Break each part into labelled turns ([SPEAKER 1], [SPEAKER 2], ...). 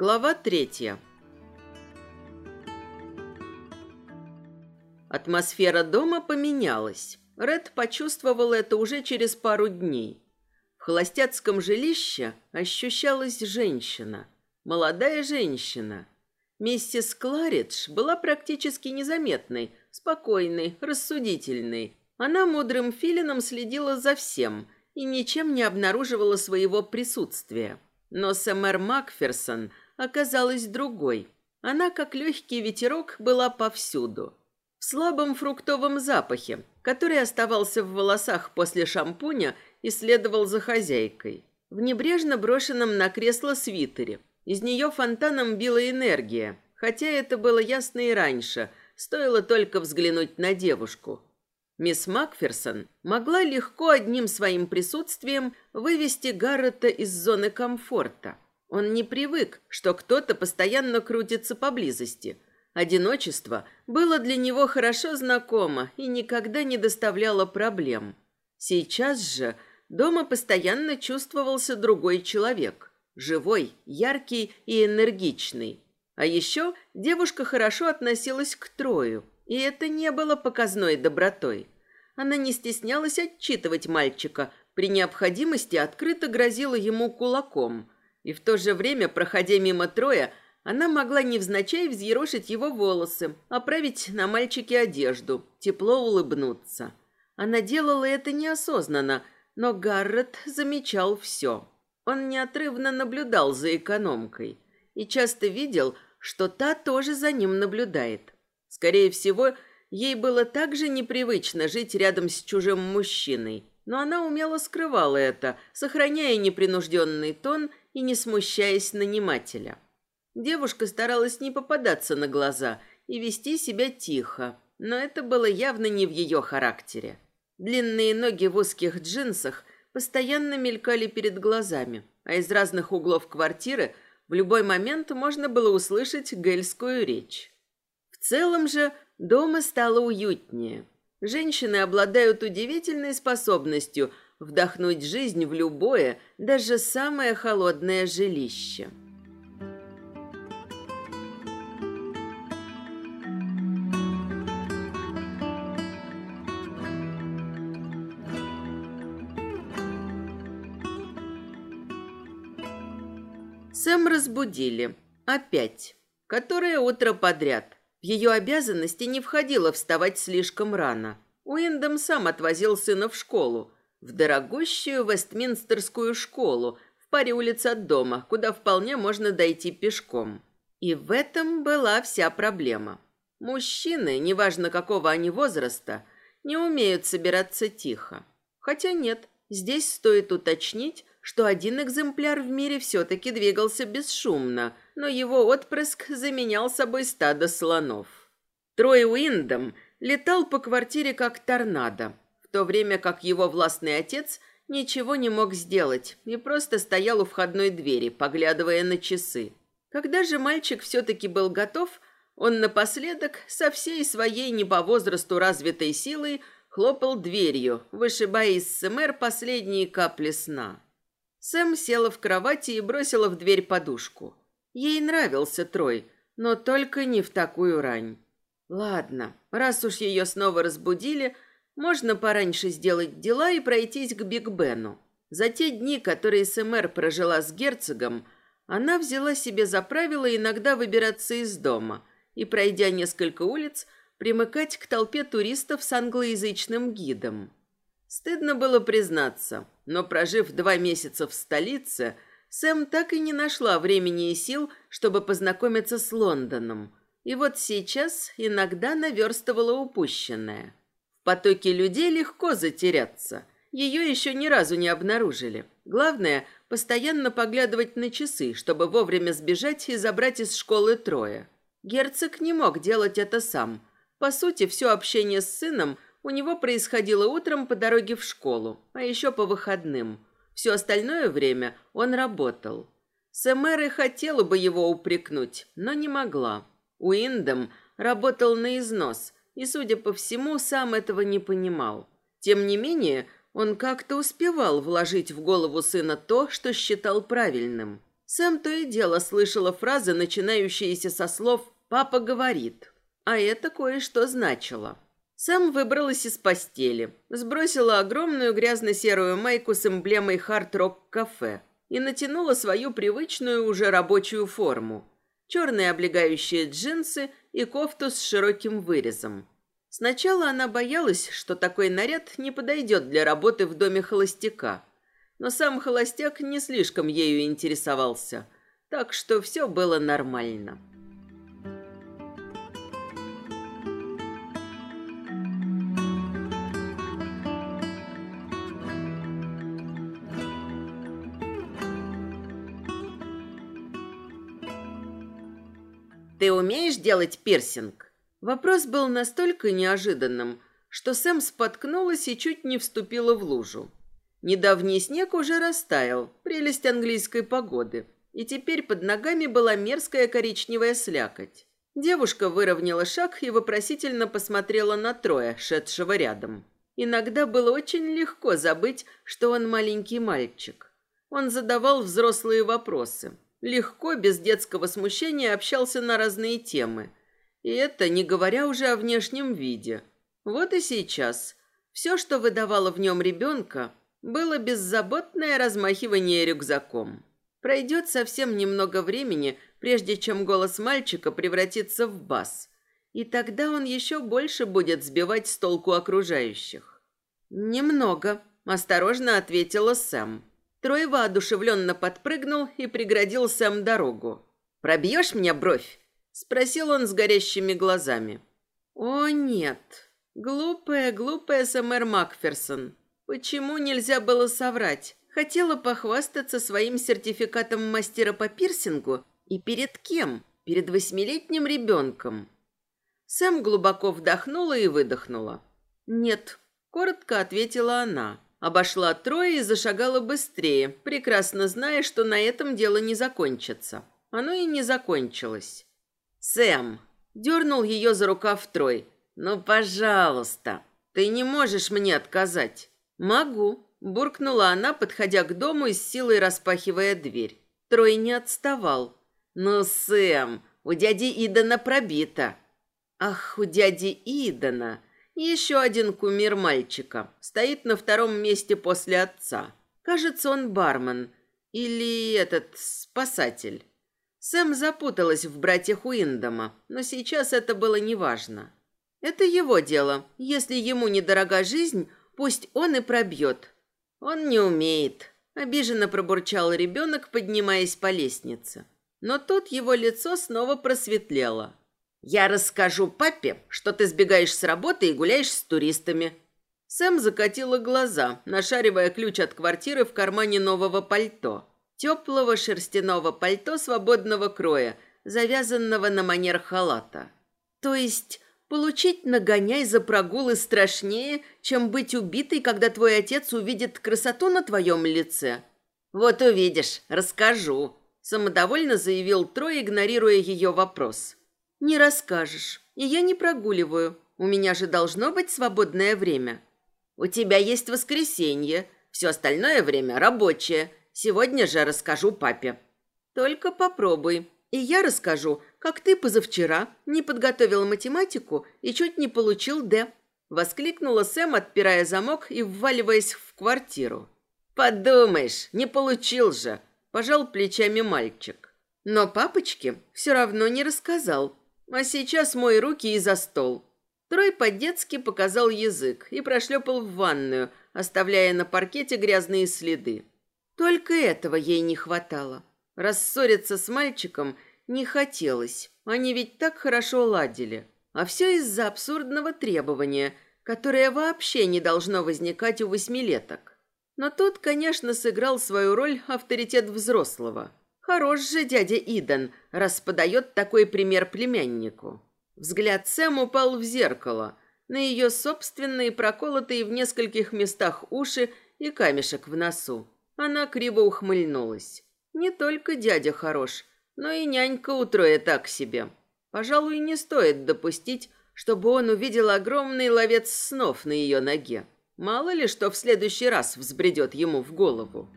[SPEAKER 1] Глава третья. Атмосфера дома поменялась. Ред почувствовал это уже через пару дней. В холостяцком жилище ощущалась женщина. Молодая женщина. Миссис Кларидж была практически незаметной, спокойной, рассудительной. Она мудрым филином следила за всем и ничем не обнаруживала своего присутствия. Но Сэмэр Макферсон оказалась другой. Она, как легкий ветерок, была повсюду. В слабом фруктовом запахе, который оставался в волосах после шампуня и следовал за хозяйкой. В небрежно брошенном на кресло свитере. Из нее фонтаном била энергия, хотя это было ясно и раньше, стоило только взглянуть на девушку. Мисс Макферсон могла легко одним своим присутствием вывести Гаррета из зоны комфорта. Он не привык, что кто-то постоянно крутится поблизости. Одиночество было для него хорошо знакомо и никогда не доставляло проблем. Сейчас же дома постоянно чувствовался другой человек. Живой, яркий и энергичный. А еще девушка хорошо относилась к Трою – и это не было показной добротой. Она не стеснялась отчитывать мальчика, при необходимости открыто грозила ему кулаком. И в то же время, проходя мимо Троя, она могла невзначай взъерошить его волосы, оправить на мальчике одежду, тепло улыбнуться. Она делала это неосознанно, но Гаррет замечал все. Он неотрывно наблюдал за экономкой и часто видел, что та тоже за ним наблюдает. Скорее всего, ей было так же непривычно жить рядом с чужим мужчиной, но она умело скрывала это, сохраняя непринужденный тон и не смущаясь нанимателя. Девушка старалась не попадаться на глаза и вести себя тихо, но это было явно не в ее характере. Длинные ноги в узких джинсах постоянно мелькали перед глазами, а из разных углов квартиры в любой момент можно было услышать гельскую речь. В целом же дома стало уютнее. Женщины обладают удивительной способностью вдохнуть жизнь в любое, даже самое холодное жилище. Сэм разбудили. Опять. Которое утро подряд. В ее обязанности не входило вставать слишком рано. Уиндом сам отвозил сына в школу, в дорогущую Вестминстерскую школу, в паре улиц от дома, куда вполне можно дойти пешком. И в этом была вся проблема. Мужчины, неважно какого они возраста, не умеют собираться тихо. Хотя нет, здесь стоит уточнить, что один экземпляр в мире все-таки двигался бесшумно, но его отпрыск заменял собой стадо слонов. Трой Уиндом летал по квартире как торнадо, то время как его властный отец ничего не мог сделать и просто стоял у входной двери, поглядывая на часы. Когда же мальчик все-таки был готов, он напоследок со всей своей не по возрасту развитой силой хлопал дверью, вышибая из СМР последние капли сна. Сэм села в кровати и бросила в дверь подушку. Ей нравился Трой, но только не в такую рань. Ладно, раз уж ее снова разбудили, можно пораньше сделать дела и пройтись к Биг Бену. За те дни, которые СМР прожила с герцогом, она взяла себе за правило иногда выбираться из дома и, пройдя несколько улиц, примыкать к толпе туристов с англоязычным гидом. Стыдно было признаться, но прожив два месяца в столице, Сэм так и не нашла времени и сил, чтобы познакомиться с Лондоном. И вот сейчас иногда наверстывала упущенное. Потоке людей легко затеряться. Ее еще ни разу не обнаружили. Главное – постоянно поглядывать на часы, чтобы вовремя сбежать и забрать из школы трое. Герцог не мог делать это сам. По сути, все общение с сыном – у него происходило утром по дороге в школу, а еще по выходным. Все остальное время он работал. Сэмэры хотела бы его упрекнуть, но не могла. Уиндом работал на износ и, судя по всему, сам этого не понимал. Тем не менее, он как-то успевал вложить в голову сына то, что считал правильным. Сэм то и дело слышала фразы, начинающиеся со слов «папа говорит», а это кое-что значило. Сэм выбралась из постели, сбросила огромную грязно-серую майку с эмблемой «Хард-Рок Кафе» и натянула свою привычную уже рабочую форму. Черные облегающие джинсы и кофту с широким вырезом. Сначала она боялась, что такой наряд не подойдет для работы в доме холостяка. Но сам холостяк не слишком ею интересовался, так что все было нормально. «Ты умеешь делать пирсинг?» Вопрос был настолько неожиданным, что Сэм споткнулась и чуть не вступила в лужу. Недавний снег уже растаял, прелесть английской погоды, и теперь под ногами была мерзкая коричневая слякоть. Девушка выровняла шаг и вопросительно посмотрела на Троя, шедшего рядом. Иногда было очень легко забыть, что он маленький мальчик. Он задавал взрослые вопросы, легко, без детского смущения общался на разные темы. И это не говоря уже о внешнем виде. Вот и сейчас. Все, что выдавало в нем ребенка, было беззаботное размахивание рюкзаком. Пройдет совсем немного времени, прежде чем голос мальчика превратится в бас. И тогда он еще больше будет сбивать с толку окружающих. «Немного», – осторожно ответила Сэм. Трой воодушевленно подпрыгнул и преградил Сэм дорогу. «Пробьешь мне бровь?» – спросил он с горящими глазами. «О, нет. Глупая, глупая Сэмэр Макферсон. Почему нельзя было соврать? Хотела похвастаться своим сертификатом мастера по пирсингу и перед кем? Перед восьмилетним ребенком». Сэм глубоко вдохнула и выдохнула. «Нет», – коротко ответила она. Обошла трое и зашагала быстрее, прекрасно зная, что на этом дело не закончится. Оно и не закончилось. «Сэм!» – дернул ее за рукав Трой. «Ну, пожалуйста, ты не можешь мне отказать». «Могу», – буркнула она, подходя к дому и с силой распахивая дверь. Трой не отставал. «Ну, Сэм, у дяди Идана пробито». «Ах, у дяди Идана!» Еще один кумир мальчика. Стоит на втором месте после отца. Кажется, он бармен. Или этот спасатель. Сэм запуталась в братьях Уиндома, но сейчас это было неважно. Это его дело. Если ему недорога жизнь, пусть он и пробьет. Он не умеет. Обиженно пробурчал ребенок, поднимаясь по лестнице. Но тут его лицо снова просветлело. Я расскажу папе, что ты сбегаешь с работы и гуляешь с туристами. Сэм закатила глаза, нашаривая ключ от квартиры в кармане нового пальто. Теплого шерстяного пальто свободного кроя, завязанного на манер халата. То есть получить нагоняй за прогулы страшнее, чем быть убитой, когда твой отец увидит красоту на твоем лице? Вот увидишь, расскажу. Самодовольно заявил Трой, игнорируя ее вопрос. Не расскажешь. И я не прогуливаю. У меня же должно быть свободное время. У тебя есть воскресенье. Все остальное время рабочее. Сегодня же расскажу папе. Только попробуй. И я расскажу, как ты позавчера не подготовил математику и чуть не получил «Д». Воскликнула Сэм, отпирая замок и вваливаясь в квартиру. «Подумаешь, не получил же!» – пожал плечами мальчик. Но папочке все равно не рассказал. А сейчас мой руки и за стол. Трой по-детски показал язык и прошлепал в ванную, оставляя на паркете грязные следы. Только этого ей не хватало. Рассориться с мальчиком не хотелось. Они ведь так хорошо ладили. А все из-за абсурдного требования, которое вообще не должно возникать у восьмилеток. Но тут, конечно, сыграл свою роль авторитет взрослого. Хорош же дядя Идан, раз подает такой пример племяннику. Взгляд Сэм упал в зеркало, на ее собственные проколотые в нескольких местах уши и камешек в носу. Она криво ухмыльнулась. Не только дядя хорош, но и нянька у Троя так себе. Пожалуй, не стоит допустить, чтобы он увидел огромный ловец снов на ее ноге. Мало ли, что в следующий раз взбредет ему в голову.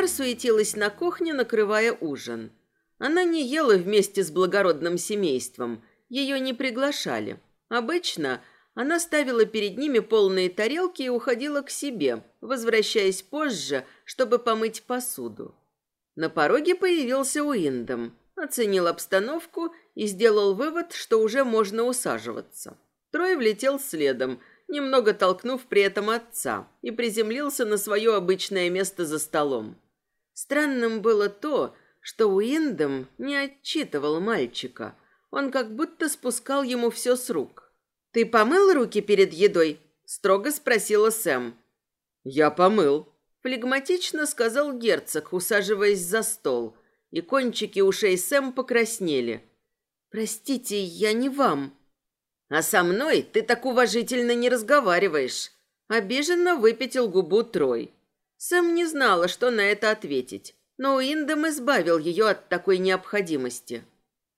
[SPEAKER 1] Самар суетилась на кухне, накрывая ужин. Она не ела вместе с благородным семейством, ее не приглашали. Обычно она ставила перед ними полные тарелки и уходила к себе, возвращаясь позже, чтобы помыть посуду. На пороге появился Уиндом, оценил обстановку и сделал вывод, что уже можно усаживаться. Трой влетел следом, немного толкнув при этом отца, и приземлился на свое обычное место за столом. Странным было то, что Уиндом не отчитывал мальчика. Он как будто спускал ему все с рук. «Ты помыл руки перед едой?» – строго спросила Сэм.
[SPEAKER 2] «Я помыл», –
[SPEAKER 1] флегматично сказал герцог, усаживаясь за стол, и кончики ушей Сэм покраснели. «Простите, я не вам», а со мной ты так уважительно не разговариваешь. Обиженно выпятил губу Трой. Сэм не знала, что на это ответить, но Уиндом избавил ее от такой необходимости.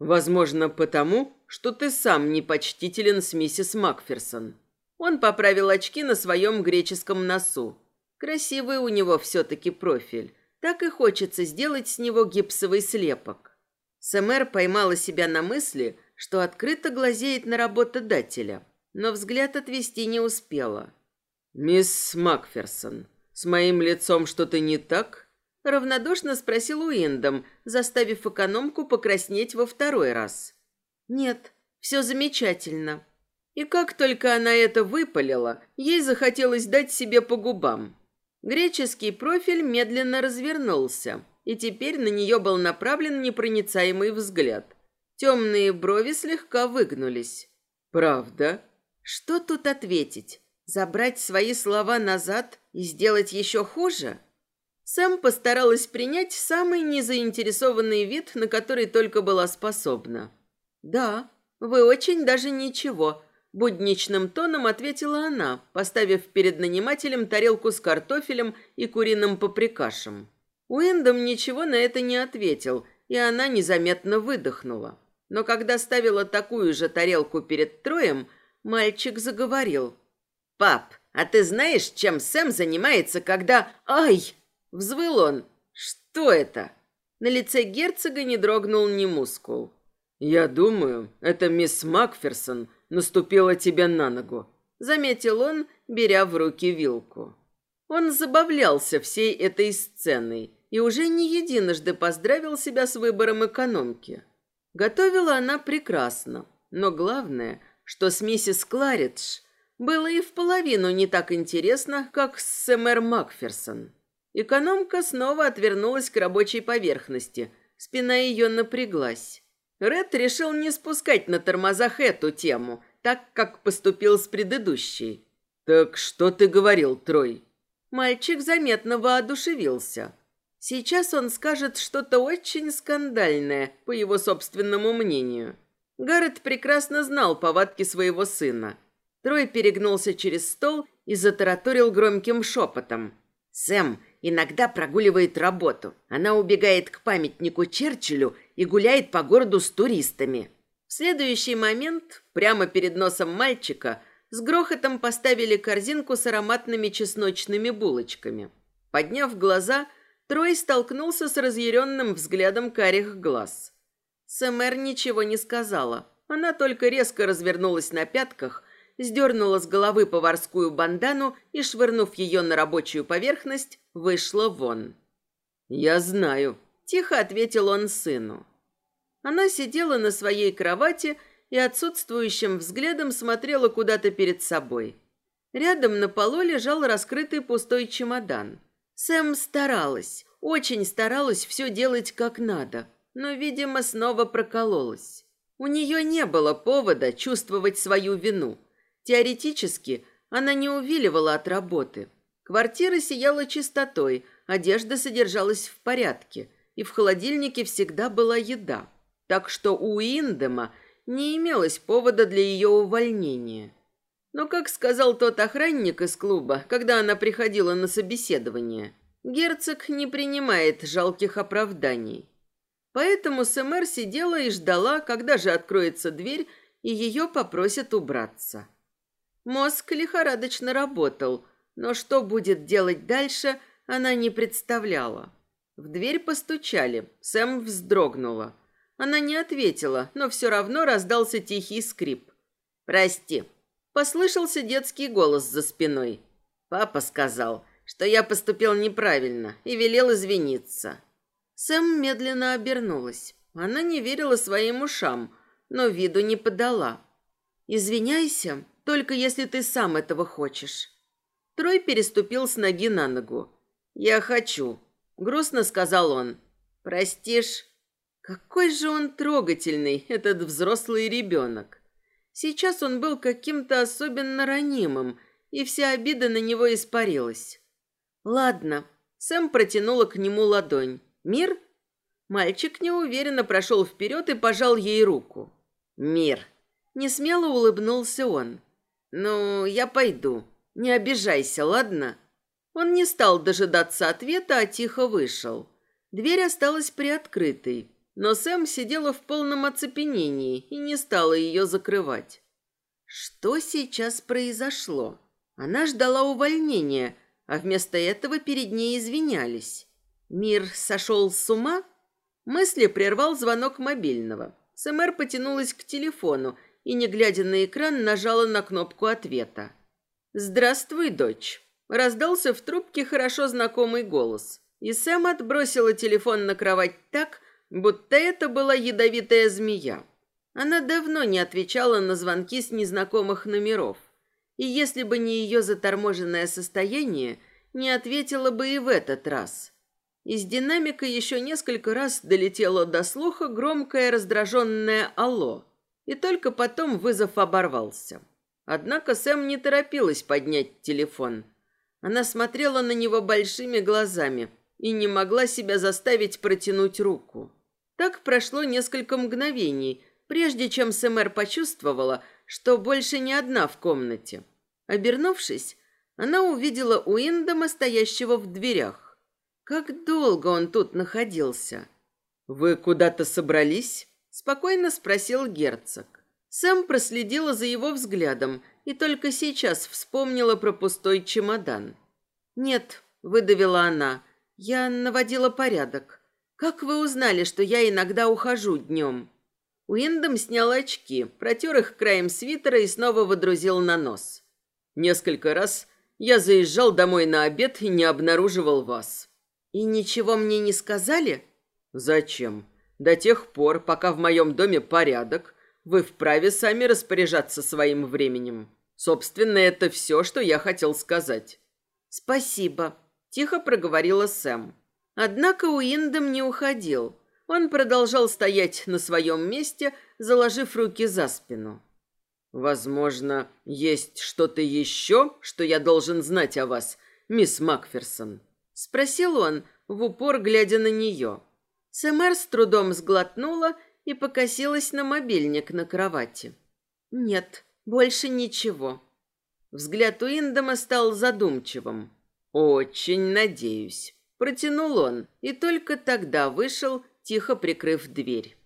[SPEAKER 2] Возможно, потому, что ты сам непочтителен с миссис Макферсон.
[SPEAKER 1] Он поправил очки на своем греческом носу. Красивый у него все-таки профиль. Так и хочется сделать с него гипсовый слепок. Сэмэр поймала себя на мысли, что открыто глазеет на работодателя, но взгляд отвести не успела.
[SPEAKER 2] «Мисс Макферсон, с моим лицом что-то не так?»
[SPEAKER 1] Равнодушно спросил Уиндом, заставив экономку покраснеть во второй раз. «Нет, все замечательно». И как только она это выпалила, ей захотелось дать себе по губам. Греческий профиль медленно развернулся, и теперь на нее был направлен непроницаемый взгляд. Темные брови слегка выгнулись.
[SPEAKER 2] «Правда?»
[SPEAKER 1] Что тут ответить? Забрать свои слова назад и сделать еще хуже? Сэм постаралась принять самый незаинтересованный вид, на который только была способна. «Да, вы очень даже ничего», – будничным тоном ответила она, поставив перед нанимателем тарелку с картофелем и куриным паприкашем. Уэндом ничего на это не ответил, и она незаметно выдохнула. Но когда ставила такую же тарелку перед Троем, мальчик заговорил. «Пап, а ты знаешь, чем Сэм занимается, когда... Ай!» Взвыл он. «Что это?» На лице герцога не дрогнул ни мускул.
[SPEAKER 2] «Я думаю, это мисс Макферсон наступила тебе на ногу»,
[SPEAKER 1] заметил он, беря в руки вилку. Он забавлялся всей этой сценой и уже не единожды поздравил себя с выбором экономки. Готовила она прекрасно, но главное, что с миссис Кларидж было и в половину не так интересно, как с Сэмэр Макферсон. Экономка снова отвернулась к рабочей поверхности, спина ее напряглась. Ред решил не спускать на тормозах эту тему, так как поступил с предыдущей.
[SPEAKER 2] «Так что ты говорил, Трой?»
[SPEAKER 1] Мальчик заметно воодушевился. Сейчас он скажет что-то очень скандальное, по его собственному мнению. Гаррет прекрасно знал повадки своего сына. Трой перегнулся через стол и затараторил громким шепотом. «Сэм иногда прогуливает работу. Она убегает к памятнику Черчиллю и гуляет по городу с туристами». В следующий момент, прямо перед носом мальчика, с грохотом поставили корзинку с ароматными чесночными булочками. Подняв глаза – Трой столкнулся с разъяренным взглядом карих глаз. Сэмэр ничего не сказала. Она только резко развернулась на пятках, сдернула с головы поварскую бандану и, швырнув ее на рабочую поверхность, вышла вон.
[SPEAKER 2] «Я знаю», –
[SPEAKER 1] тихо ответил он сыну. Она сидела на своей кровати и отсутствующим взглядом смотрела куда-то перед собой. Рядом на полу лежал раскрытый пустой чемодан. Сэм старалась, очень старалась все делать как надо, но, видимо, снова прокололась. У нее не было повода чувствовать свою вину. Теоретически она не увиливала от работы. Квартира сияла чистотой, одежда содержалась в порядке, и в холодильнике всегда была еда. Так что у Индема не имелось повода для ее увольнения. Но, как сказал тот охранник из клуба, когда она приходила на собеседование, герцог не принимает жалких оправданий. Поэтому Сэмэр сидела и ждала, когда же откроется дверь, и ее попросят убраться. Мозг лихорадочно работал, но что будет делать дальше, она не представляла. В дверь постучали. Сэм вздрогнула. Она не ответила, но все равно раздался тихий скрип. «Прости». Послышался детский голос за спиной. Папа сказал, что я поступил неправильно и велел извиниться. Сэм медленно обернулась. Она не верила своим ушам, но виду не подала. «Извиняйся, только если ты сам этого хочешь». Трой переступил с ноги на ногу. «Я хочу», — грустно сказал он. «Простишь?» Какой же он трогательный, этот взрослый ребенок. Сейчас он был каким-то особенно ранимым, и вся обида на него испарилась. «Ладно». Сэм протянула к нему ладонь. «Мир?» Мальчик неуверенно прошел вперед и пожал ей руку. «Мир». Несмело улыбнулся он. «Ну, я пойду. Не обижайся, ладно?» Он не стал дожидаться ответа, а тихо вышел. Дверь осталась приоткрытой, но Сэм сидела в полном оцепенении и не стала ее закрывать. Что сейчас произошло? Она ждала увольнения, а вместо этого перед ней извинялись. Мир сошел с ума? Мысли прервал звонок мобильного. Сэмэр потянулась к телефону и, не глядя на экран, нажала на кнопку ответа. «Здравствуй, дочь!» Раздался в трубке хорошо знакомый голос. И Сэм отбросила телефон на кровать так, будто это была ядовитая змея. Она давно не отвечала на звонки с незнакомых номеров. И если бы не ее заторможенное состояние, не ответила бы и в этот раз. Из динамика еще несколько раз долетело до слуха громкое раздраженное «Алло», и только потом вызов оборвался. Однако Сэм не торопилась поднять телефон. Она смотрела на него большими глазами и не могла себя заставить протянуть руку. Так прошло несколько мгновений, прежде чем Сэмэр почувствовала, что больше не одна в комнате. Обернувшись, она увидела Уиндома, стоящего в дверях. Как долго он тут находился? «Вы куда-то собрались?» – спокойно спросил герцог. Сэм проследила за его взглядом и только сейчас вспомнила про пустой чемодан. «Нет», – выдавила она, – «я наводила порядок. Как вы узнали, что я иногда ухожу днем?» Уиндом снял очки, протер их краем свитера и снова водрузил на нос. Несколько раз я заезжал домой на обед и не обнаруживал вас. И ничего мне не сказали? Зачем? До тех пор, пока в моем доме порядок, вы вправе сами распоряжаться своим временем. Собственно, это все, что я хотел сказать. Спасибо, тихо проговорила Сэм. Однако Уиндом не уходил. Он продолжал стоять на своем месте, заложив руки за спину. Возможно, есть что-то еще, что я должен знать о вас, мисс Макферсон, спросил он, в упор глядя на нее. Сэмэр с трудом сглотнула и покосилась на мобильник на кровати. Нет, больше ничего. Взгляд Уиндома стал задумчивым. Очень надеюсь, протянул он и только тогда вышел, тихо прикрыв дверь.